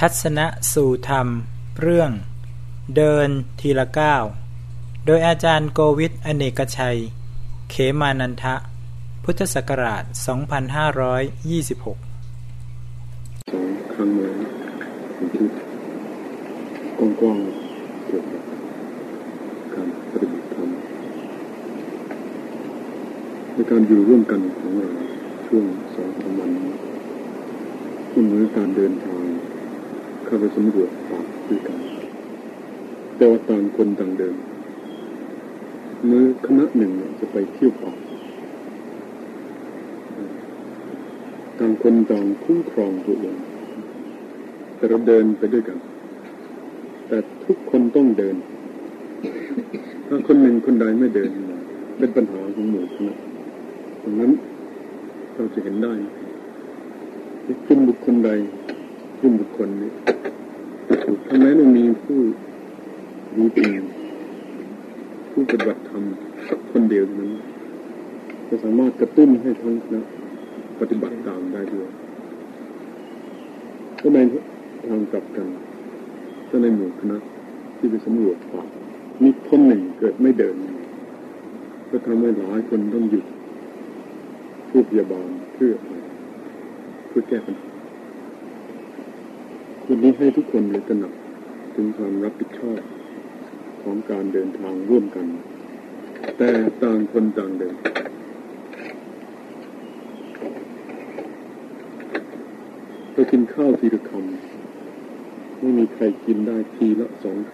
ทัศนะสู่ธรรม เรื่อง เดินทีละก้าว โดยอาจารย์โกวิทอเนกชัย เขมานันทะ พุทธศักราช 2526สองครั้งมาผมคิดกว้างๆเกี่ยวกับการปฏิบัติธรรมในการอยู่ร่วมกันของเราช่วงสองสามวันนี้มันเหมือนการเดินทางาไปสำรวจป่าด้วยกันแต่ว่าต่างคนต่างเดินเมื่อคณะหนึ่งจะไปเที่ยวป่าต่างคนต่างคุ้มครองตัวเองแต่เราเดินไปด้วยกัน แต่ทุกคนต้องเดิน ถ้าคนหนึ่งคนใดไม่เดิน เป็นปัญหาของหมู่คณะดังนั้นเราจะเห็นได้กลุ่มบุคคลใด กลุ่มบุคคลนี้ถ้าแม้ไม่มีผู้รู้จริงผู้ปฏิบัติธรรมสักคนเดียวนั้นจะสามารถกระตุ้นให้ทั้งคณะปฏิบัติตามได้ด้วยก็ในทางกลับกันถ้าในหมู่คณะที่ไปสำรวจป่ามีคนหนึ่งเกิดไม่เดิน ก็ทำให้หลายคนต้องหยุดผู้พยาบาลเพื่อเพื่อแก้ปัญหา วันนี้ให้ทุกคนเลยตระหนักถึงความรับผิดชอบของการเดินทางร่วมกัน แต่ต่างคนต่างเดินเรากินข้าวทีละคำไม่มีใครกินได้ทีละสองค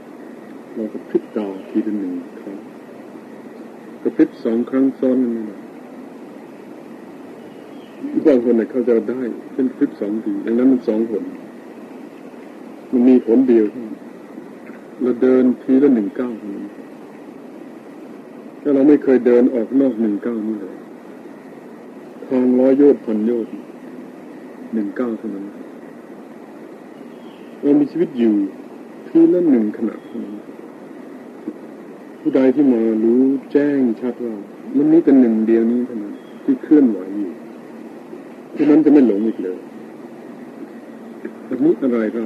ำเราก็พลิกตาทีละหนึ่งครั้งกระพริบสองครั้งซ้อนนั่นเอง บางคนเนี่ยเขาจะได้เป็นพลิบสองทีดังนั้นมันสองผล มันมีผลเดียวเราเดินทีละหนึ่งเก้าเท่านั้นถ้าเราไม่เคยเดินออกนอกหนึ่งเก้านี่เลยทางร้อยโยชน์พันโยชน์หนึ่งเก้าเท่านั้นเรามีชีวิตอยู่ทีละหนึ่งขณะเท่านั้นผู้ใดที่มารู้แจ้งชัดว่ามันนี้เป็นหนึ่งเดียวนี้เท่านั้นที่เคลื่อนไหวอยู่ ที่นั้นจะไม่หลงอีกเลยอันนี้อะไรเรา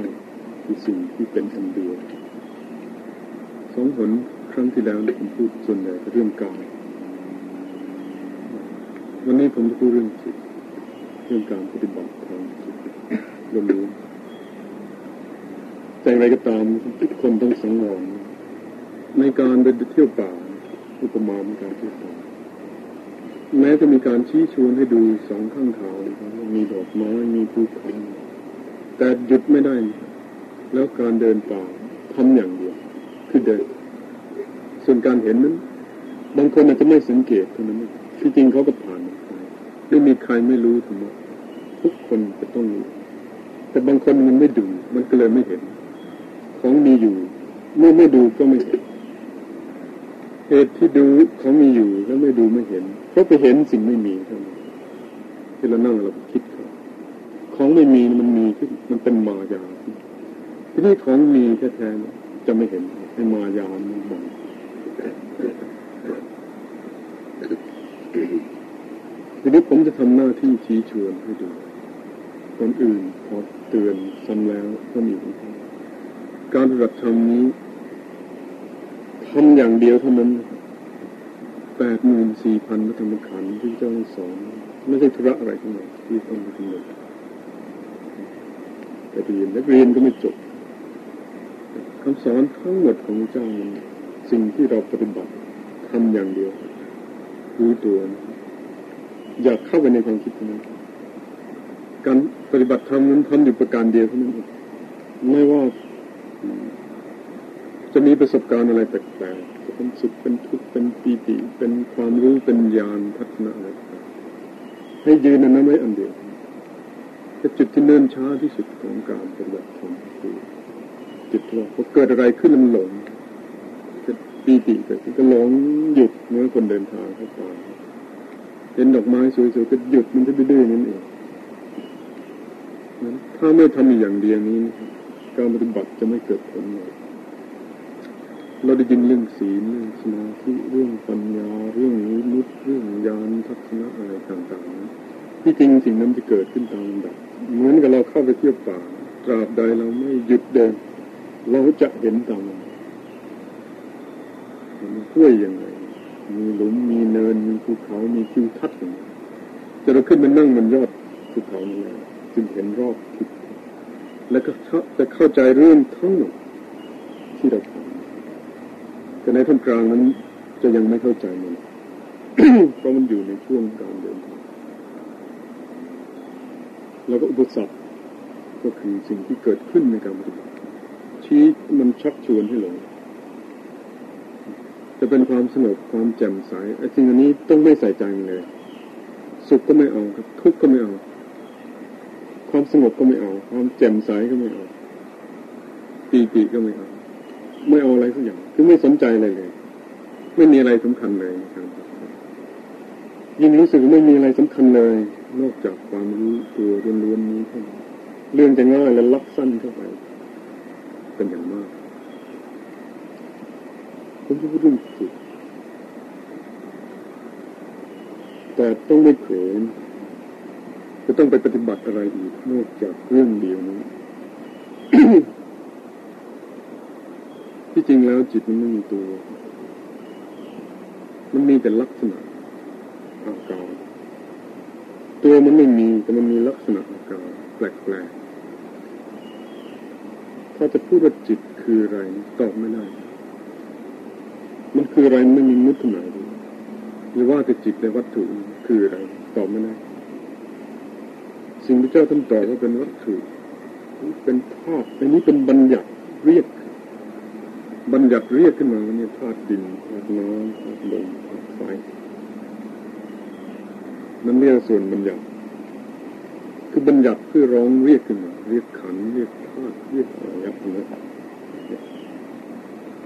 คือสิ่งที่เป็นอันเดียวสองผลครั้งที่แล้วผมพูดส่วนใหญ่เรื่องกายวันนี้ผมจะพูดเรื่องจิตเรื่องการปฏิบัติทางจิตรวมรู้แต่อะไรก็ตามทุกคนต้องสังวรในการไปเที่ยวป่าอุปมาในการเที่ยวป่า แม้จะมีการชี้ชวนให้ดูสองข้างทางมีดอกไม้มีภูเขาแต่หยุดไม่ได้ แล้วการเดินป่าทำอย่างเดียวคือเดิน ส่วนการเห็นนั้น บางคนอาจจะไม่สังเกตเท่านั้นที่จริงเขาก็ผ่านไปไม่มีใครไม่รู้ทั้งหมดทุกคนจะต้องรู้แต่บางคนมันไม่ดูมันก็เลยไม่เห็น ของมีอยู่ เมื่อไม่ดูก็ไม่เห็นเหตุที่ดูเขามีอยู่แล้วไม่ดูไม่เห็น เพราไปเห็นสิ่งไม่มีเท่านั้นที่เรานั่งเราคิดเขาของไม่มีมันมีขึ้นมันเป็นมายาที่นี่ของมีแท้ๆจะไม่เห็นให้มายามันบังทีนี้ผมจะทำหน้าที่ชี้ชวนให้ดูคนอื่นพอเตือนซ้ำแล้วก็มีการปฏิบัติธรรมนี้ทำอย่างเดียวเท่านั้น แปดหมื่นสี่พันพระธรรมขันธ์ที่เจ้าสอนไม่ใช่ธุระอะไรทั้งหมดที่ต้องไปทำเลยแต่เรียนนักเรียนก็ไม่จบคำสอนทั้งหมดของเจ้าสิ่งที่เราปฏิบัติทำอย่างเดียวรู้ตัวอยากเข้าไปในความคิดนั้นการปฏิบัติธรรมนั้นทำอยู่ประการเดียวเท่านั้นไม่ว่าจะมีประสบการณ์อะไรแปลก เป็นสุขเป็นทุกข์เป็นปีติเป็นความรู้เป็นญาณทัศนะอะไรให้ยืนนั้นไม่อันเดียวแต่จุดที่เนิ่นช้าที่สุดของการปฏิบัติธรรมคือจุดที่ว่าพอเกิดอะไรขึ้นมันหลงจะปีติเกิดก็หลงหยุดเมื่อคนเดินทางเข้าป่าเห็นดอกไม้สวยๆก็หยุดมันจะดื้อนั่นเองถ้าไม่ทำอย่างเดียวนี้การปฏิบัติจะไม่เกิดผลเลย เราได้ยินเรื่องศีลเรื่องสมาธิเรื่องปัญญาเรื่องนิมุตเรื่องญาณทัศนะอะไรต่างๆที่จริงสิ่งนั้นจะเกิดขึ้นตามลำดับเหมือนกับเราเข้าไปเที่ยวป่าตราบใดเราไม่หยุดเดิน เราจะเห็นตามมันมันห้วยยังไงมีหลุมมีเนินมีภูเขามีทิวทัศน์อย่างจะเราขึ้นมานั่งมันยอดภูเขานี้จึงเห็นรอบทิศแล้วก็จะเข้าใจเรื่องทั้งหมดที่เราทำ แต่ในท่ามกลางนั้นจะยังไม่เข้าใจมันเพราะมันอยู่ในช่วงการเดินทางแล้วก็อุปสรรคก็คือสิ่งที่เกิดขึ้นในการปฏิบัติชี้มันชักชวนให้หลงจะเป็นความสงบความแจ่มใสไอ้สิ่งอันนี้ต้องไม่ใส่ใจเลย สุขก็ไม่เอาครับทุกข์ก็ไม่เอา ความสงบก็ไม่เอา ความแจ่มใสก็ไม่เอาปีติก็ไม่เอา ไม่เอาอะไรสักอย่าง คือไม่สนใจอะไรเลย ไม่มีอะไรสำคัญเลยครับยิ่งรู้สึกไม่มีอะไรสำคัญเลย นอกจากความรู้ตัวล้วนๆนี้เท่านั้นเรื่องจะง่ายและลักสั้นเข้าไป เป็นอย่างมากผมจะพูดเรื่องจิตแต่ต้องไม่เขวนจะต้องไปปฏิบัติอะไรอีกนอกจากเรื่องเดียวนี้ ที่จริงแล้วจิตมันไม่มีตัว มันมีแต่ลักษณะอาการตัวมันไม่มีแต่มันมีลักษณะอาการแปลกๆ ถ้าจะพูดว่าจิตคืออะไรตอบไม่ได้ มันคืออะไรไม่มีมุตหมายหรือว่าจะจิตในวัตถุคืออะไรตอบไม่ได้ สิ่งที่เจ้าท่านตอบว่าเป็นวัตถุ เป็นธาตุอันนี้เป็นบัญญัติเรียก บัญญัติเรียกขึ้นมาว่านี่ยธาตุดินธาตุน้ำธาตุลมธาตุไฟนั่นเรียกส่วนบัญญัติ คือบัญญัติเพื่อร้องเรียกขึ้นมาเรียกขันเรียกธาตุเรียกอะไรอย่นี้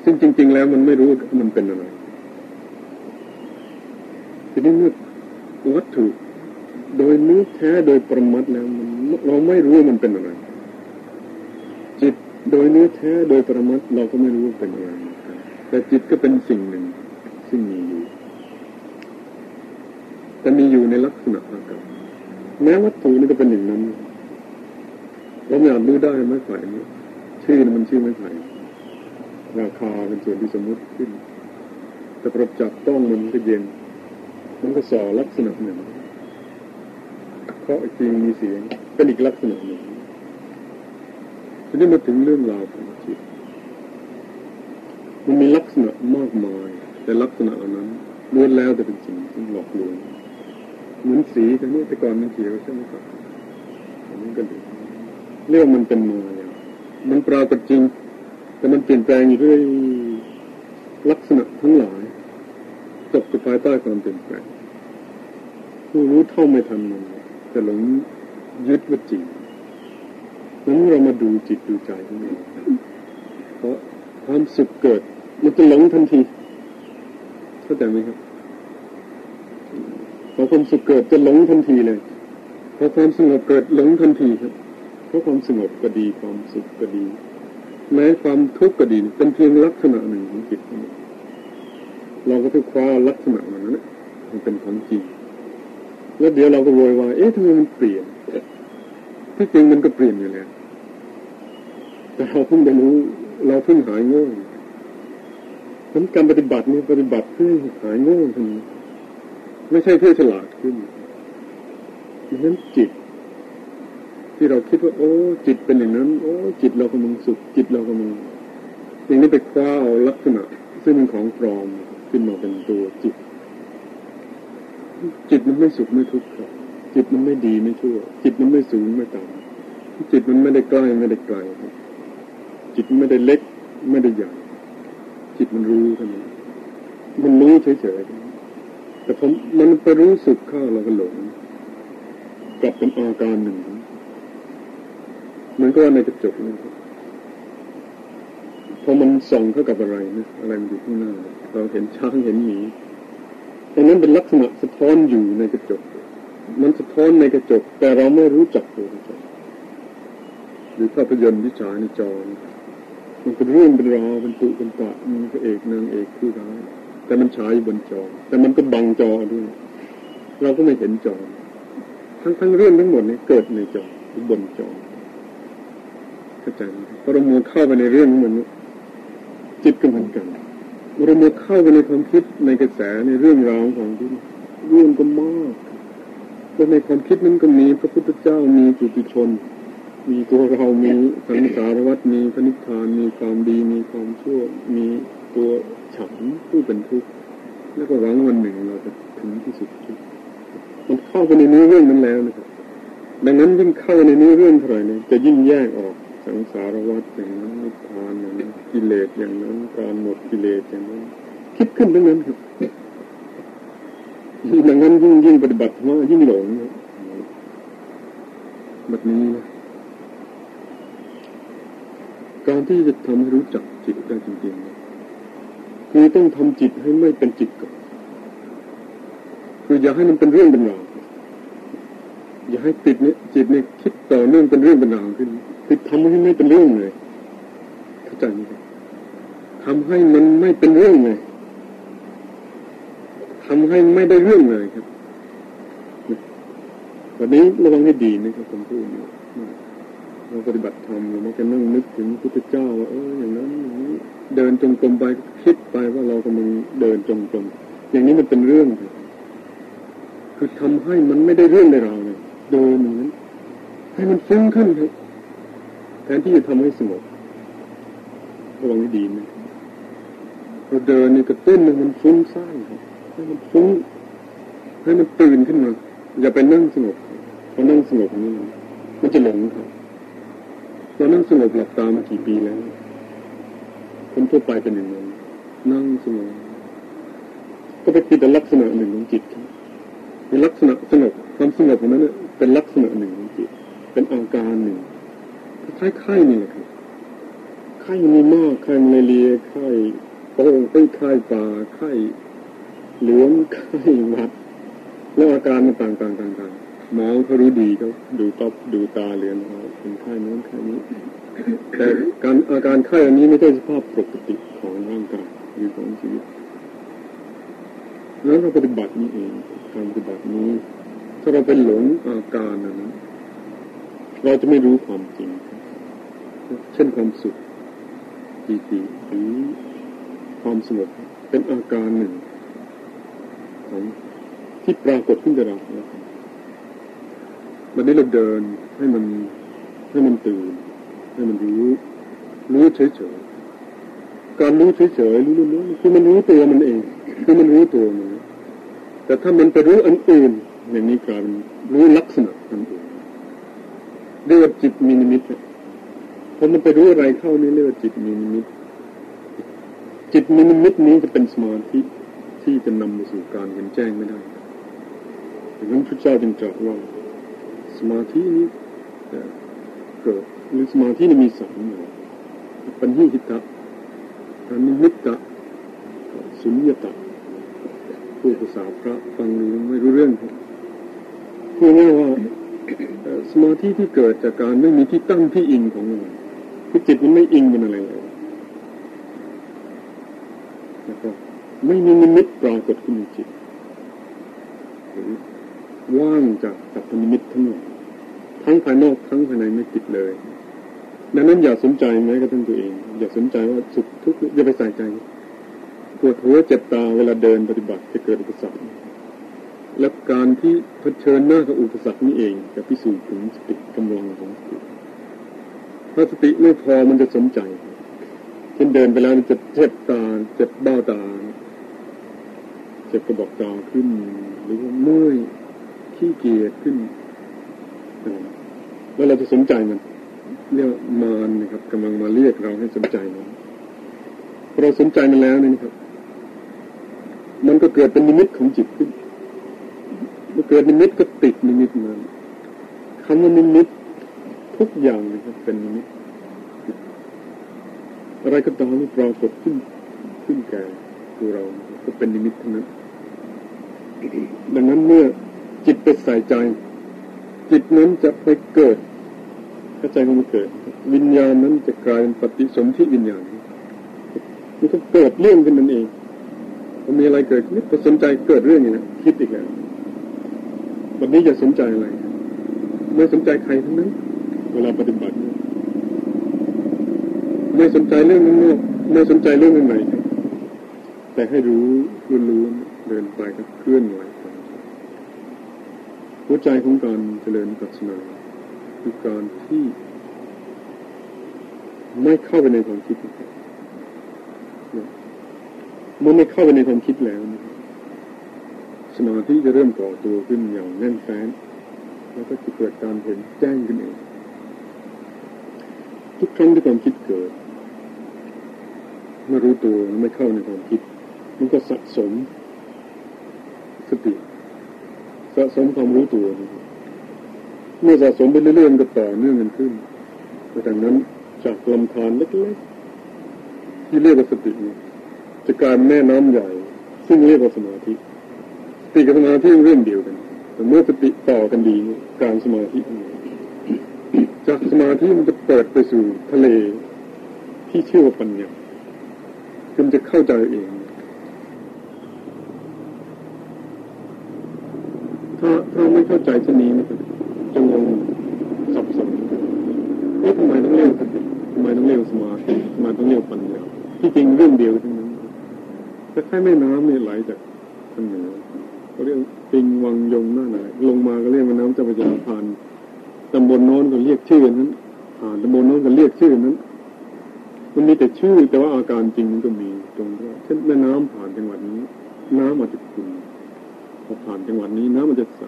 ซึ่งจริง ๆ แล้วมันไม่รู้มันเป็นอะไรทีนี้เมื่อวัตถุโดยเนื้อแท้โดยประมัดแล้วมันเราไม่รู้ว่ามันเป็นอะไร ดยเนื้อแท้โดยประมัดเราก็ไม่รู้ว่าเป็นอะไรแต่จิตก็เป็นสิ่งหนึ่งซึ่งมีอยู่ แต่มีอยู่ในลักษณะอากาแม้วัตถุนี่ก็เป็นอย่างนั้นเราไม่อาจรู้ได้ไม่ไผ่ชื่อมันชื่อไม่ไผ่ราคาเป็นส่วนที่สมมติขึ้น แต่ประจับต้องมันก็เย็น มันก็ส่อลักษณะหนึ่งเพราะจริงมีเสียงเป็นอีกลักษณะหนึ่ง ทีนี้มาถึงเรื่องราวของจิต มันมีลักษณะมากมาย แต่ลักษณะเหล่านั้นล้วนแล้วแต่เป็นจริงที่หลอกลวง เหมือนสีแต่นี้แต่ก่อนมันเขียวใช่ไหมครับอันนี้ก็ดูเรื่องมันเป็นมายางมันปรากฏจริง แต่มันเปลี่ยนแปลงอยู่ด้วยลักษณะทั้งหลายตกอยู่ภายใต้ความเปลี่ยนแปลงผู้รู้เท่าไม่ทันมันจะหลงยึดว่าจริง นั้นเรามาดูจิตดูใจของเราเพราะความสุขเกิด มันจะหลงทันทีเข้าใจไหมครับพอความสุขเกิดจะหลงทันทีเลยพอความสงบเกิดหลงทันทีครับเพราะความสงบก็ดีความสุขก็ดี แม้ความทุกข์ก็ดี เป็นเพียงลักษณะหนึ่งของจิตเราก็ต้อคว้าลักษณะนั้นมันเป็นของจริงแล้วเดี๋ยวเราก็โวยวายเอ๊ะทำไมมันเปลี่ยนที่จริงมันก็เปลี่ยนอยู่แล้ว แต่เราเพิ่งได้รู้ เราเพิ่งหายง่วงนั้นการปฏิบัตินี่ปฏิบัติเพื่อหายง่วงทันไม่ใช่เพื่อฉลาดขึ้นดังนั้นจิต ที่เราคิดว่า โอ้ จิตเป็นอย่างนั้น โอ้ จิตเรากำลังสุข จิตเรากำลังอย่างนี้ไปคว้าเอาลักษณะ ซึ่งเป็นของปลอมขึ้นมาเป็นตัวจิต จิตมันไม่สุขไม่ทุกข์ครับจิตมันไม่ดีไม่ชั่ว จิตมันไม่สูงไม่ต่ำจิตมันไม่ได้ใกล้ไม่ได้ไกลครับ จิตไม่ได้เล็ก ไม่ได้ใหญ่จิตมันรู้เท่านั้นมันรู้เฉยๆแต่ผมมันไปรู้สึกเข้าเราก็หลงกลับเป็นอาการหนึ่งเหมือนก็ว่าในกระจกนะครับพอมันส่องเข้ากับอะไรนะอะไรมันอยู่ข้างหน้า เราเห็นช้างเห็นหมีอันนั้นเป็นลักษณะสะท้อนอยู่ในกระจก มันสะท้อนในกระจก แต่เราไม่รู้จักตัวกระจกหรือภาพยนตร์ที่ฉายในจอ มันเป็นเรื่องเป็นราวเป็นตุเป็นตะมีพระเอกนางเอกผู้ร้ายแต่มันฉายบนจอ แต่มันก็บังจอด้วย เราก็ไม่เห็นจอ ทั้งทั้งเรื่องทั้งหมดนี้เกิดในจอบนจอเข้าใจไหมพอเราโมเข้าไปในเรื่องมันจิตก็เหมือนกันเราโมเข้าไปในความคิดในกระแสในเรื่องราวของที่เรื่องก็มากแล้วในความคิดนั้นก็มีพระพุทธเจ้ามีจุติชน มีตัวเรามีสังสารวัตมีพระนิพพานมีความดีมีความชั่ว มีตัวฉันผู้เป็นทุกข์แล้วก็หวังวันหนึ่งเราจะถึงที่สุดทุกข์มันเข้าไปในเนื้อเรื่องนั้นแล้วนะครับ ดังนั้นยิ่งเข้าในเนื้อเรื่องเท่าไหร่เนี่ยจะยิ่งแยกออกสังสารวัฏอย่างนั้นนิพพานอย่างนั้นกิเลสอย่างนั้นการหมดกิเลสอย่างนั้น คิดขึ้นทั้งนั้นครับดังนั้นยิ่งยิ่งปฏิบัติว่ายิ่งหลงแบบนี้ การที่จะทำให้รู้จักจิตได้จริงๆคือต้องทำจิตให้ไม่เป็นจิตก่อนคืออย่าให้มันเป็นเรื่องเป็นราวอย่าให้ติดเนี่ยจิตเนี่ยคิดต่อเนื่องเป็นเรื่องเป็นราวขึ้นคือทำให้ไม่เป็นเรื่องเลยเข้าใจไหมทำให้มันไม่เป็นเรื่องเลยทำให้ไม่ได้เรื่องเลยครับวันนี้ระวังให้ดีนะครับผมพูด เราปฏิบัติธรรมเรามักจะนั่งนึกถึงพุทธเจ้าว่าเอออย่างนั้นอย่างนี้เดินจงกรมไปคิดไปว่าเรากำลังเดินจงกรมอย่างนี้มันเป็นเรื่องคือทำให้มันไม่ได้เรื่องในเราเลยเดินอย่างนั้นให้มันฟุ้งขึ้นครับแทนที่จะทำให้สงบระวังให้ดีนะเราเดินนี่กระตุ้นมันฟุ้งซ่านครับให้มันฟุ้งให้มันตื่นขึ้นมาอย่าไปนั่งสงบพอนั่งสงบนี่มันจะหลงครับ เรานั่งสงบหลับตามากี่ปีแล้วคนทั่วไปเป็นอย่างนั้นนั่งสงบก็ไปติดลักษณะหนึ่งของจิตครับในลักษณะสงบความสงบของนั้นเป็นลักษณะหนึ่งของจิต เป็นอาการหนึ่งคล้ายไข้นี่แหละครับไข้มีมากไข้มาเรียไข้โป่งไข้ไข้ป่าไข้เหลืองไข้หวัดแล้วอาการมันต่างๆต่างๆ หมอเขารู้ดีเขาดูตอบดูตาเรียนเขาเป็นไข้นู้นไข้นี้ แต่การอาการไข้อันนี้ไม่ใช่สภาพปกติของร่างกายหรือของชีวิตนั้นเราปฏิบัตินี้เองการปฏิบัตินี้ถ้าเราเป็นหลงอาการนั้นเราจะไม่รู้ความจริง เช่นความสุขปีติหรือความสงบเป็นอาการหนึ่งของที่ปรากฏขึ้นกับเรา วันนี้เราเดินให้มันให้มันตื่น ให้มันรู้รู้เฉยๆการรู้เฉยๆรู้รู้คือมันรู้ตัวมันเอง คือมันรู้ตัวมันแต่ถ้ามันไปรู้อันอื่นอย่างนี้กลายเป็นรู้ลักษณะอันอื่นเรียกว่าจิตมีนิมิตพอมันไปรู้อะไรเข้านี่เรียกว่าจิตมีนิมิต จิตมีนิมิตนี้จะเป็นสมาธิที่จะนำมาสู่การเห็นแจ้งไม่ได้ดังนั้นพระเจ้าจึงตรัสว่า สมาธินี้เกิดหรือสมาธินี้มีสามอย่างปัญญิหิตะอนิมิตตะสุญญตะผู้ภาษาพระฟังรู้ไม่รู้เรื่องพูดง่ายว่าสมาธิที่เกิดจากการไม่มีที่ตั้งที่อิงของมันคือจิตมันไม่อิงเป็นอะไรเลยแล้วก็ไม่มีนิมิตปรากฏขึ้นในจิต ว่างจากสัพพนิมิตทั้งหมดทั้งภายนอกทั้งภายในไม่ติดเลย ดังนั้นอย่าสนใจแม้กระทั่งตัวเอง อย่าสนใจว่าสุขทุกข์อย่าไปใส่ใจปวดหัวเจ็บตาเวลาเดินปฏิบัติจะเกิดอุปสรรคและการที่เผชิญหน้ากับอุปสรรคนี้เองจะพิสูจน์ถึงสติกำลังของสติถ้าสติไม่พอมันจะสนใจเช่นเดินไปแล้วจะเจ็บตาเจ็บเบ้าตา เจ็บกระบอกตาขึ้น หรือว่าเมื่อย ขี้เกียจขึ้นแล้วเราจะสนใจมันเรียกมารนะครับกำลังมาเรียกเราให้สนใจมันพอเราสนใจมันแล้วนี่นะครับ มันก็เกิดเป็นนิมิตของจิตขึ้นเมื่อเกิดนิมิตก็ติดนิมิตนั้นคำว่านิมิตทุกอย่างนะครับเป็นนิมิตอะไรก็ตามที่ปรากฏขึ้นขึ้นแก่ตัวเราก็เป็นนิมิตทั้งนั้นดังนั้นเมื่อ จิตไปใส่ใจ จิตนั้นจะไปเกิดเข้าใจมันเกิด วิญญาณนั้นจะกลายเป็นปฏิสนธิวิญญาณมันก็เกิดเรื่องขึ้นนั่นเองพอมีอะไรเกิดนิดก็สนใจเกิดเรื่องอย่างนี้คิดอีกแล้ววันนี้จะสนใจอะไร ไม่สนใจใครทั้งนั้น เวลาปฏิบัติ ไม่สนใจเรื่องนั้นไม่สนใจเรื่องนั้นไหนแต่ให้รู้รู้รู้เดินไปก็เคลื่อนไหว หัวใจของการเจริญปัสนาคือการที่ ไม่เข้าไปในความคิดเมื่อไม่เข้าไปในความคิดแล้วสมาธิจะเริ่มก่อตัวขึ้นอย่างแน่นแฟ้นแล้วก็จะเกิดการเห็นแจ้งขึ้นเองทุกครั้งที่ความคิดเกิดเมื่อรู้ตัวไม่เข้าในความคิด มันก็สะสมสติ สะสมความรู้ตัวเมื่อสะสมไปเรื่อยๆก็ต่อเนื่องกันขึ้นดังนั้นจากลำธารเล็กๆที่เรียกว่าสติจะกลายเป็นแม่น้ำใหญ่ ซึ่งเรียกว่าสมาธิสติกับสมาธิเรื่องเดียวกัน แต่เมื่อสติต่อกันดีการสมาธิจากสมาธิมันจะเปิดไปสู่ทะเลที่เชื่อว่าปัญญาคือมันจะเข้าใจเอง ถ้าถ้าไม่ เข้าใจชนีนะครับจะงงสับสนเอ๊ะทำไมต้องเรียกสติทำไมต้องเรียกสมาธิทำไมต้องเรียกปัญญาที่จริงเรื่องเดียวทั้งนั้นแต่แค่แม่น้ำเนี่ยไหลจากทางเหนือเขาเรียกปิงวังยงหน้าไหนลงมาก็เรียกแม่น้ำเจ้าพระยาผ่านตำบลโน้นก็เรียกชื่อนั้นผ่านตำบลโน้นก็เรียกชื่อนั้นมันมีแต่ชื่อแต่ว่าอาการจริงมันก็มีตรงที่เช่นแม่น้ำผ่านจังหวัดนี้ น้ำอาจจะขุ่นพอผ่านจังหวัดนี้ น้ำมันจะใส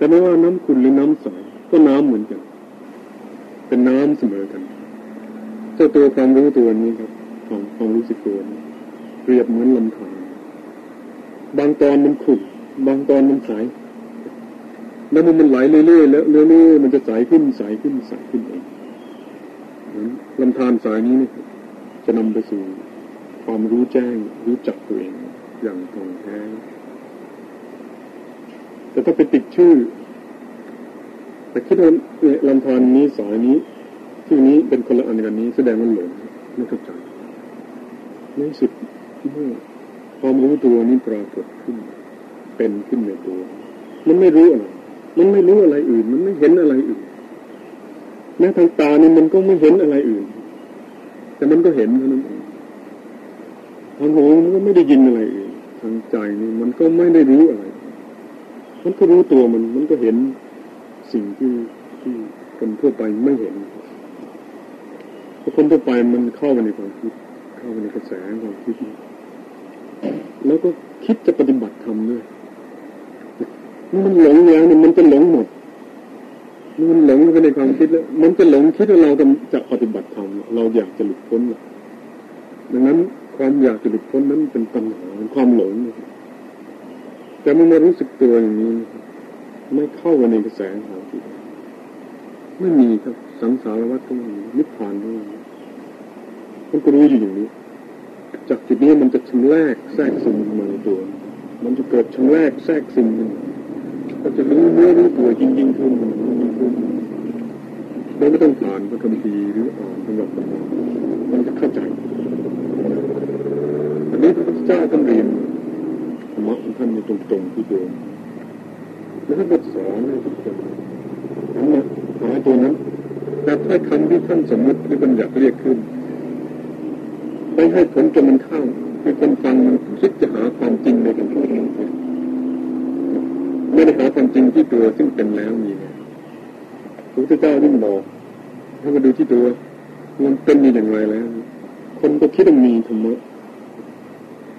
แต่ไม่ว่าน้ำขุ่นหรือน้ำใสก็น้ำเหมือนกัน เป็นน้ำเสมอกันเจ้าตัวความรู้ตัวนี้ครับความความรู้สึกตัวนี้เปรียบเหมือนลำธารบางตอนมันขุ่นบางตอนมันใสแล้วมันมันไหลเรื่อยๆแล้วเรื่อยๆมันจะใสขึ้นใสขึ้นใสขึ้นเองลำธารสายนี้นี่จะนำไปสู่ความรู้แจ้งรู้จักตัวเองอย่างตรงแท้แต่ถ้าไปติดชื่อ แต่คิดว่าลำธารนี้สายนี้ชื่นี้เป็นคนละอันกันนี้ แสดงว่าหลงไม่เข้าใจในสุดเมื่อความรู้ตัวนี้ปรากฏขึ้น เป็นขึ้นในตัว มันไม่รู้อะไรมันไม่รู้อะไรอื่น มันไม่เห็นอะไรอื่นแม้ทางตานี่มันก็ไม่เห็นอะไรอื่น แต่มันก็เห็นเท่านั้นเองทางหูมันก็ไม่ได้ยินอะไรอื่นทางใจนี่มันก็ไม่ได้รู้อะไร มันก็รู้ตัวมัน มันก็เห็น สิ่งที่ที่คนทั่วไปไม่เห็นเพราะคนทั่วไปมันเข้าไปในความคิด เข้าไปในกระแสความคิด แล้วก็คิดจะปฏิบัติธรรมด้วยมันหลงแล้วเนี่ยมันจะหลงหมดมันหลงไปในความคิดแล้ว มันจะหลงคิดว่าเราจะปฏิบัติธรรมเราอยากจะหลุดพ้นดังนั้นความอยากจะหลุดพ้นนั้นเป็นปัญหาความหลงแต่มันมารู้สึกตัวอย่างนี้ ไม่เข้าไปในกระแสของจิตไม่มีครับสังสารวัฏก็ไม่มีนิพพานก็ไม่มีมันก็รู้อยู่อย่างนี้ จากจุดนี้มันจะชำแรกแทรกซึมมาในตัว มันจะเกิดชำแรกแทรกซึมขึ้นก็จะรู้เนื้อรู้ตัวจริงๆขึ้นจริงขึ้นเราไม่ต้องผ่านพระคัมภีร์หรืออ่านสำหรับมันจะเข้าใจอันนี้พระพุทธเจ้าท่านเรียนธรรมะของท่านในตรงๆที่เดิม แล้วท่านก็สอนให้ทุกคนนั้นมาหาตัวนั้น แต่ถ้าคำที่ท่านสมมติหรือบัญญัติเรียกขึ้นไม่ให้ผลจนมันเข้าให้คนฟังมันคิดจะหาความจริงในกันทุกคนไม่ได้หาความจริงที่ตัวซึ่งเป็นแล้วมีพระพุทธเจ้าที่บอกให้มาดูที่ตัวมันเป็นอย่างไรแล้ว คนก็คิดว่ามีธรรมะ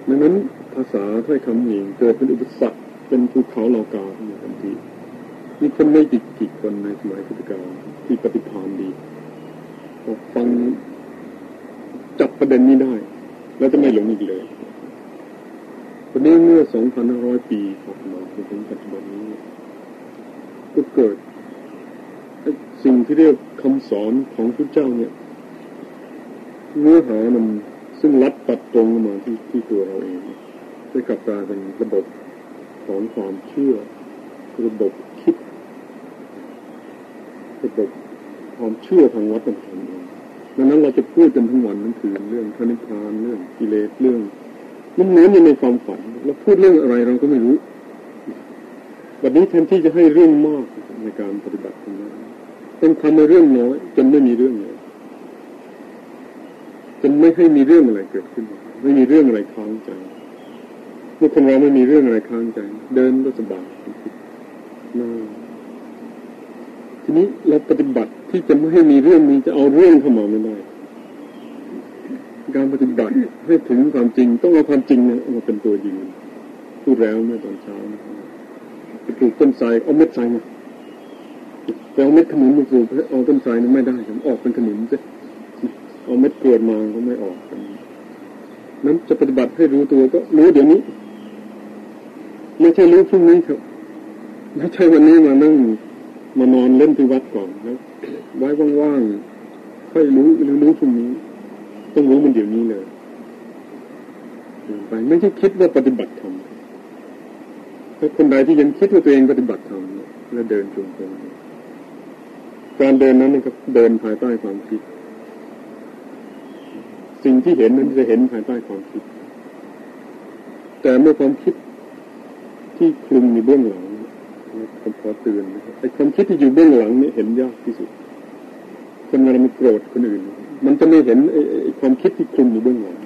ดังนั้นภาษาถ้อยคำเองเกิดเป็นอุปสรรค เป็นภูเขาเหล่ากาในทันทีมีคนไม่ติดกี่คนในสมัยพุทธกาลที่ปฏิภาณดีพอฟังจับประเด็นนี้ได้ แล้วจะไม่หลงอีกเลยวันนี้เมื่อ 2,500 ปีผ่านมาจนถึงปัจจุบันนี้ ก็เกิด สิ่งที่เรียกคำสอนของพระเจ้าเนี่ยเนื้อหามันซึ่งรัดตัดตรงมาที่ที่ตัวเราเองได้กลับกลายเป็นระบบ ของความเชื่อระบบคิดระบบความเชื่อทางวัฒนธรรมดังนั้นเราจะพูดกันทั้งวันทั้งคืนเรื่องพระนิพพานเรื่องกิเลสเรื่องมันเหมือนอยู่ในความฝันเราพูดเรื่องอะไรเราก็ไม่รู้วันนี้แทนที่จะให้เรื่องมากในการปฏิบัติธรรมต้องทำในเรื่องน้อยจนไม่มีเรื่องเลยจนไม่ให้มีเรื่องอะไรเกิดขึ้น ไม่มีเรื่องอะไรค้างใจ เมื่อคนเราไม่มีเรื่องอะไรค้างใจ เดินก็สบายน่าทีนี้เราปฏิบัติที่จะไม่ให้มีเรื่องนี้จะเอาเรื่องเข้ามาไม่ได้การปฏิบัติให้ถึงความจริง ต้องเอาความจริงเนี่ยมาเป็นตัวยืนพูดแล้วเมื่อตอนเช้าไปปลูกต้นไทรเอาเม็ดไทรมาไปเอาเม็ดขนุนมาปลูกเอาต้นไทรนั้นไม่ได้ผมออกเป็นขนุนจะเอาเม็ดกรวดมาก็ไม่ออกนั้นจะปฏิบัติให้รู้ตัวก็รู้เดี๋ยวนี้ ไม่ใช่รู้พรุ่งนี้ครับไม่ใช่วันนี้มานั่งมานอนเล่นที่วัดก่อนแล้วไว้ว่างๆค่อยรู้หรือรู้พรุ่งนี้ ต้องรู้มันเดี๋ยวนี้เลยไปไม่ใช่คิดว่าปฏิบัติธรรมถ้าคนใดที่ยังคิดว่าตัวเองปฏิบัติธรรมแล้วเดินจงกรมการเดินนั้นนะครับเดินภายใต้ความคิด สิ่งที่เห็นนั้นจะเห็นภายใต้ความคิด แต่เมื่อความคิด ที่คลุมในเบื้องหลังผมขอเตือนนะครับไอ้ความคิดที่อยู่เบื้องหลังนี่เห็นยากที่สุด คนเวลามันโกรธคนอื่น มันจะไม่เห็นไอ้ความคิดที่คลุมอยู่เบื้องหลัง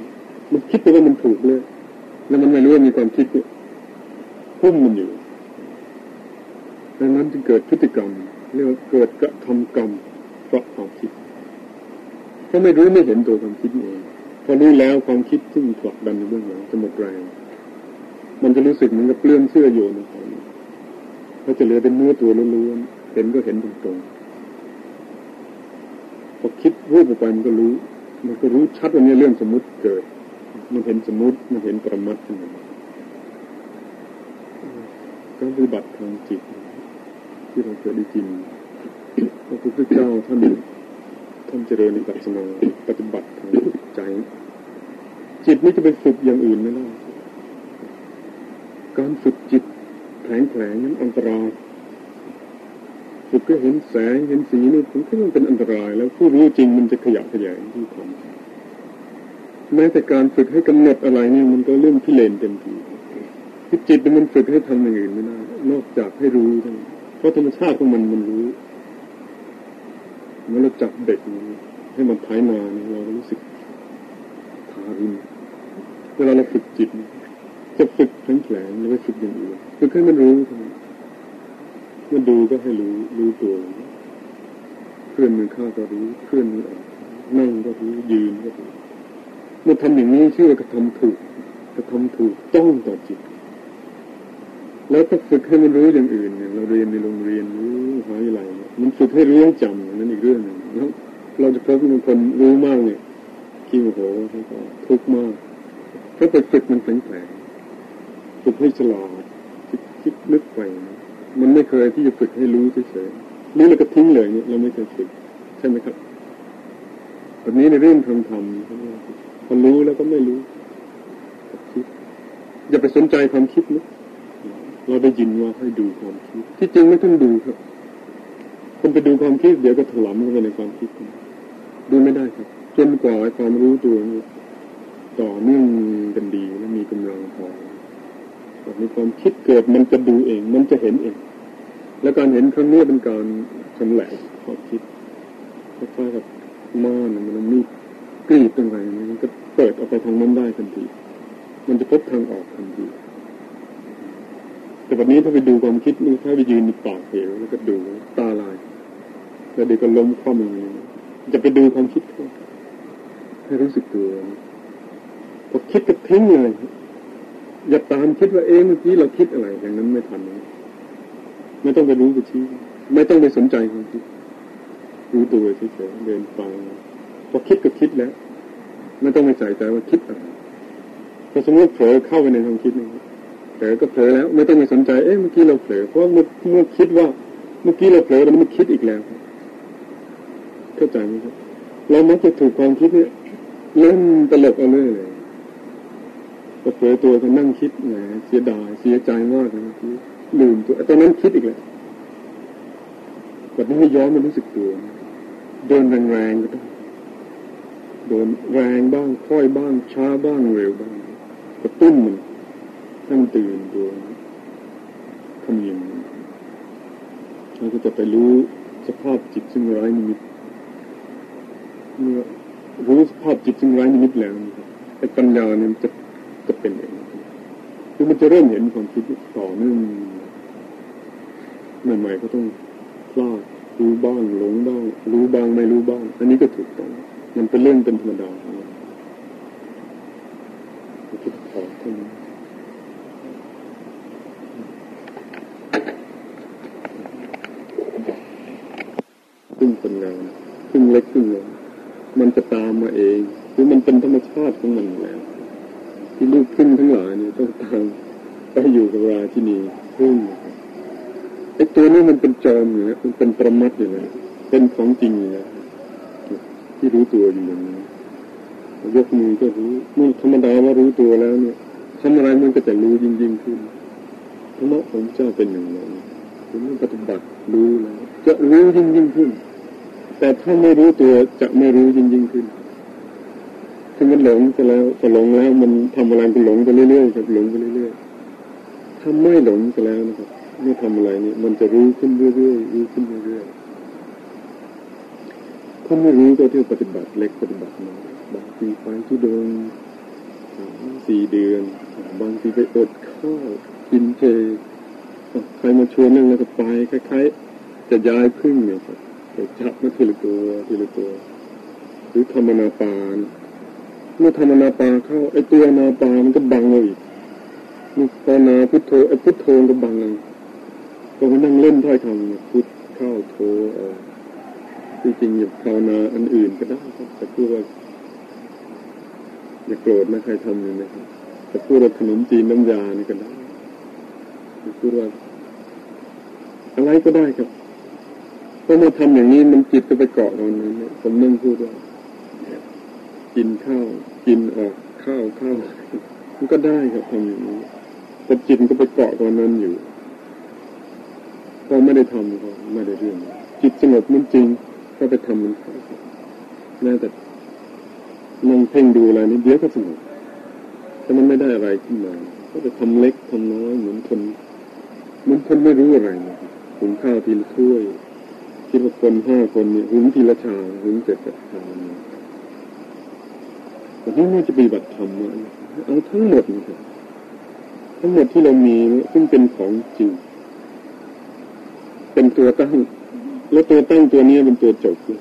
มันคิดไปว่ามันถูกเลย แล้วมันไม่รู้ว่ามีความคิดเนี่ยพุ่มมันอยู่ดังนั้นจึงเกิดพฤติกรรมเรียกว่าเกิดกระทำกรรมเพราะความคิดถ้าไม่รู้ไม่เห็นตัวความคิดเองพอรู้แล้วความคิดซึ่งผลักดันในเบื้องหลังจะหมดแรง มันจะรู้สึกเหมือนกับเปลื้อนเสื้อโยนในของก็จะเหลือเป็นเนื้อตัวล้วนๆเห็นก็เห็นตรงๆพอคิดรูปออกไปมันก็รู้ มันก็รู้ชัดว่านี่เรื่องสมมติเกิด มันเห็นสมมติมันเห็นประมัดขึ้นมาการปฏิบัติทางจิต ที่เราเคยได้ยินพระพุทธเจ้าท่านท่านเจริญในปัจนาปฏิบัติทางใจ จิตไม่จะไปฝึกอย่างอื่นไม่ได้ การฝึกจิตแผลงแผลงนั้นอันตรายฝึกก็เห็นแสงเห็นสีนี่ผมคิดว่าเป็นอันตราย แล้วผู้รู้จริงมันจะขยะขยายที่ทำแม้แต่การฝึกให้กำหนดอะไรนี่มันก็เรื่องพิเรนเต็มทีที่จิตมันฝึกให้ทำอย่างอื่นไม่ได้นอกจากให้รู้เพราะธรรมชาติของมันมันรู้เมื่อเราจับเด็กให้มันไถนาเนี่ยเรารู้สึกทารุณเวลาเราฝึกจิต จะฝึกทั้งแผลงแล้วไปฝึกอย่างอื่นฝึกให้มันรู้มันดูก็ให้รู้รู้ตัวเคลื่อนมือข้าก็รู้เคลื่อนมือออกนั่งก็รู้ยืนก็รู้เมื่อทำอย่างนี้ชื่อว่ากระทำถูกกระทำถูกต้องต่อจิต แล้วถ้าฝึกให้มันรู้อย่างอื่นเนี่ยเราเรียนในโรงเรียนหรือมหาวิทยาลัยมันฝึกให้รู้จำนั่นอีกเรื่องหนึ่งแล้วเราจะพบบางคนรู้มากเนี่ยขี้โมโหแล้วก็ทุกข์มากเพราะไปฝึกมันแฝง ฝึกให้ฉลาดคิดคิดนึกไปมันไม่เคยที่จะฝึกให้รู้เฉยๆรู้แล้วก็ทิ้งเลยเนี่ยเราไม่เคยฝึกใช่ไหมครับแบบนี้ในเรื่องทำทำพอรู้แล้วก็ไม่รู้คิดอย่าไปสนใจความคิดนะเราได้ยินว่าให้ดูความคิด ที่จริงไม่ต้องดูครับคนไปดูความคิดเดี๋ยวก็ถลำเข้าไปในความคิดดูไม่ได้ครับจนกว่าความรู้ตัวนี้ต่อเนื่องกันดีและมีกำลังพอ มีความคิดเกิดมันจะดูเอง มันจะเห็นเอง และการเห็นครั้งนี้เป็นการชำแหละความคิดคล้ายๆกับม่านมันมีกรีดตรงไหนมันก็เปิดออกไปทางนั้นได้ทันที มันจะพบทางออกทันทีแต่วันนี้ถ้าไปดูความคิดมันถ้าไปยืนในปากเหวแล้วก็ดูตาลาย แล้วเดี๋ยวก็ล้มคว่ำอย่างนี้จะไปดูความคิดให้รู้สึกตัวพอคิดก็ทิ้งเลย อย่าตามคิดว่าเอ๊เมื่อกี้เราคิดอะไรอย่างนั้นไม่ทันไม่ต้องไปรู้ไปชี้ไม่ต้องไปสนใจความคิดรู้ตัวเฉยๆเดินฟังพอคิดก็คิดแล้ว ไม่ต้องไปใส่ใจว่าคิดอะไรพอสมมติเผลอเข้าไปในความคิดนี่เผลอก็เผลอแล้ว ไม่ต้องไปสนใจเอ๊ะเมื่อกี้เราเผลอเพราะเมื่อเมื่อคิดว่า เมื่อกี้เราเผลอแล้วมันคิดอีกแล้วเข้าใจไหมครับเรามักจะถูกความคิดเนี่ยเล่นตลกเอาเลยเลย ก็เผลอตัวก็นั่งคิดแหมเสียดายเสียใจมากเลยทีลืมตัวตอนนั้นคิดอีกแล้วแบบนี้ให้ย้อนมารู้สึกตัวเดินแรงๆก็ต้องโดนแรงบ้างค่อยบ้าง ช้าบ้างเร็วบ้างกระตุ้นมันให้มันตื่นตัวขมิ้นเราก็จะไปรู้สภาพจิตซึ่งร้นิมิตเมื่อรู้สภาพจิตซึ่งร้นิมิตแล้วไอ้ปัญญาเนี่ยจะ จะเป็นเองคือมันจะเริ่มเห็นความคิดต่อเนื่องใหม่ๆก็ต้องพลาดรู้บ้างหลงบ้างรู้บ้างไม่รู้บ้าง อันนี้ก็ถูกต้องมันเป็นเรื่องเป็นธรรมดาจะขอท่านซึ่งเป็นงานซึ่งเล็กซึ่งน้อยมันจะตามมาเองคือมันเป็นธรรมชาติของมันแล้ว ที่ลูกขึ้นทั้งหลายนี่ต้องตามไปอยู่กับราชินีพึ่งไอ้ตัวนี้มันเป็นจอมอยู่นะมันเป็นประมัดอยู่นะเป็นของจริงอยู่นะที่รู้ตัวอยู่อย่างนี้ยกมือก็รู้นี่ธรรมดาว่ารู้ตัวแล้วเนี่ยทำอะไรมันก็จะรู้ยิ่งยิ่งขึ้นธรรมะของเจ้าเป็นอย่างนั้นคุณปฏิบัติรู้แล้ว จะรู้ยิ่งยิ่งขึ้น แต่ถ้าไม่รู้ตัวจะไม่รู้ยิ่งยิ่งขึ้นถ้ามันหลงไปแล้วพอหลงแล้วมัน ทำอะไรก็หลงไปเรื่อยๆครับหลงไปเรื่อยๆถ้าไม่หลงไปแล้วนะครับไม่ทำอะไรนี่มันจะรู้ขึ้นเรื่อยๆรู้ขึ้นเรื่อยๆถ้าไม่รู้ก็เที่ยวปฏิบัติเล็กปฏิบัติน้อยบางทีไปที่เดินสี่เดือน บางทีไปอดข้าวกินเจใครมาชวนนั่งแล้วก็ไปคล้ายๆ จะย้ายพึ่งเนี่ยครับไปจับมาทีละตัวทีละตัว หรือธรรมนาปาน เมื่อธรรมนาปาเข้าไอ้ตัวนาปามันก็บังเราอีกนี่พอนาพุทโธไอ้พุทโธก็บังเราก็มานั่งเล่นถ้อยคำพุทเข้าโธออกจริงอย่าภาวนาอันอื่นก็ได้ครับแต่พูดว่าอย่าโกรธนะใครทำอยู่นะครับจะพูดว่าขนมจีนน้ำยานี่ก็ได้พูดว่าอะไรก็ได้ครับเพอมาทำอย่างนี้มันจิตก็ไปเกาะตรงนั้นผมนั่งพูดว่า กินข้าวกินออกข้าวข้าวมันก็ได้ครับทำอย่างนี้แต่จิตก็ไปเกาะตรงนั้นอยู่พอไม่ได้ทำก็ไม่ได้เรื่อง จิตสงบมันจริง ก็ไปทำมันน่าแต่นั่งเพ่งดูอะไรนี่เดี๋ยวก็สงบแต่มันไม่ได้อะไรขึ้นมา ก็จะทำเล็กทำน้อยเหมือนคนเหมือนคนไม่รู้อะไรนะหุงข้าวทีละถ้วยคิดว่าคนห้าคนนี่หุงทีละชาหุงเสร็จจะทาน แต่ที่นี่จะปฏิบัติธรรมเอาทั้งหมดนะครับทั้งหมดที่เรามีซึ่งเป็นของจริง เป็นตัวตั้ง แล้วตัวตั้งตัวนี้เป็นตัวจบเลย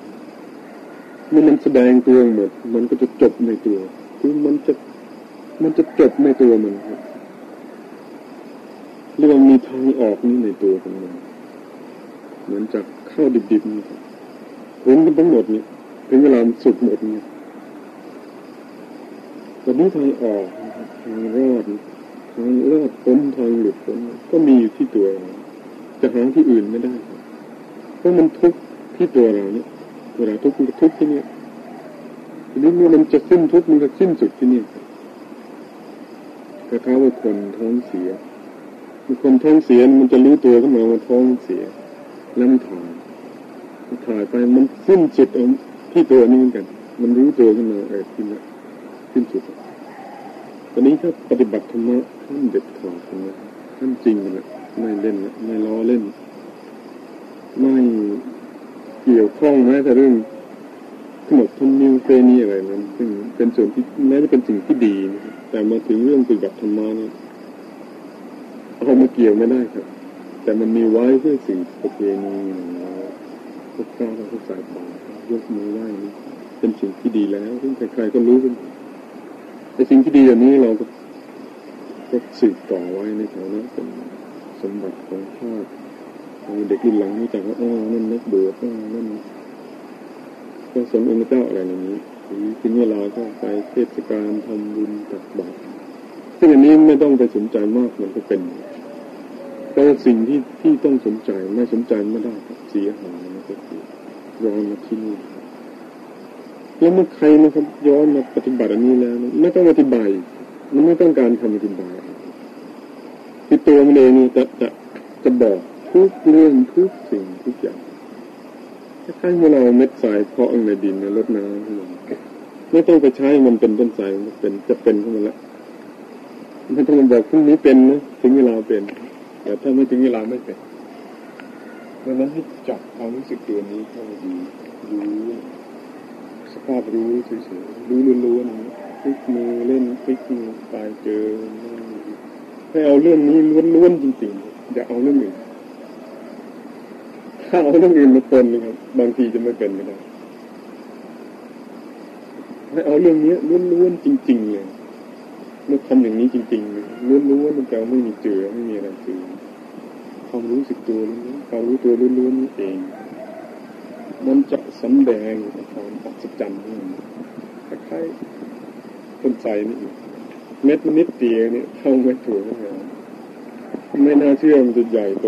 เมื่อมันแสดงตัวหมด มันก็จะจบในตัว คือมันจะมันจะจบในตัวมันครับเรียกว่ามีทางออกนี่ในตัวของมันเหมือนจากข้าวดิบๆนะครับผลกันทั้งหมดเนี่ยถึงเวลาสุดหมดเนี่ย ต่นี้ทางออกทางรอดทางรอดพ้นทางหลุดพ้นก็มีอยู่ที่ตัวเราจะหาที่อื่นไม่ได้เพราะมันทุกข์ที่ตัวเราเนี่ยเวลาทุกข์มันทุกข์ที่นี่ทีนี้เมื่อมันจะสิ้นทุกข์มันก็สิ้นสุดที่นี่คล้ายๆว่าคนท้องเสียมีคนท้องเสียมันจะรู้ตัวขึ้นมาว่าท้องเสียแล้วมันถ่ายถ่ายไปมันสิ้นสุดที่ตัวนี้เหมือนกัน มันรู้ตัวขึ้นมาเออสิ้นละ สิ้นสุดตอนนี้ถ้าปฏิบัติธรรมะขั้นเด็ดขาดนะขั้นจริงนะไม่เล่นนะไม่ล้อเล่น ไม่เกี่ยวข้องแม้แต่เรื่องขนบธรรมเนียมเฟนีอะไรนั้นซึ่งเป็นส่วนที่แม้จะเป็นสิ่งที่ดีนะแต่มาถึงเรื่องปฏิบัติธรรมะนี่เอามาเกี่ยวไม่ได้ครับ แต่มันมีไว้เพื่อสิ่งประเพณีพวกข้าวพวกสายบายกมือไหว้เป็นสิ่งที่ดีแล้วซึ่งใครๆก็รู้กัน แต่สิ่งที่ดีอย่างนี้เราก็ก็สืบต่อไว้ในฐานะเป็นสมบัติของชาติเด็กรุ่นหลังรู้จักว่าอ๋อนั่นนักเบวชอ๋อนั่นก็สมองค์เจ้าอะไรอย่างนี้หรือถึงเวลาก็ไปเทศกาลทำบุญตักบาตรซึ่งอันนี้ไม่ต้องไปสนใจมากมันก็เป็นแต่สิ่งที่ที่ต้องสนใจไม่สนใจไม่ได้เสียหายนะก็คือย้อนมาที่นี่ แล้วเมื่อใครนะครับย้อนมาปฏิบัติอันนี้แล้วไม่ต้องอธิบายมันไม่ต้องการคำอธิบายคือตัวมันเองจะจะจะบอกทุกเรื่องทุกสิ่งทุกอย่างคล้ายๆเมื่อเราเม็ดทรายเพาะในดินในรดน้ำไม่ต้องไปใช้มันเป็นต้นทรายมันเป็นจะเป็นขึ้นมาแล้วไม่ต้องบอกพรุ่งนี้เป็นนะถึงเวลาเป็นแต่ถ้าไม่ถึงเวลาไม่เป็นดังนั้นให้จับความรู้สึกตัวนี้เข้าดีรู้ สภาพรู้เฉยๆรู้ล้วนๆพลิกมือเล่นพลิกมือไปเจอให้เอาเรื่องนี้ล้วนๆจริงๆอย่าเอาเรื่องอื่นถ้าเอาเรื่องอื่นมาปนนะครับ บางทีจะไม่เป็นไม่ได้ให้เอาเรื่องนี้ล้วนๆจริงๆเลยเมื่อทำอย่างนี้จริงๆล้วนๆมันจะไม่มีเจือไม่มีอะไรเจือความรู้สึกตัวล้วนๆความรู้ตัวล้วนๆนี่เอง มันจะสำแดงความอัศจรรย์นี่คล้ายๆต้นไทรนี่อีกเม็ดมันนิดเดียวเนี่ยเท่าไม่ถั่วนี่ไม่น่าเชื่อมันจะใหญ่โต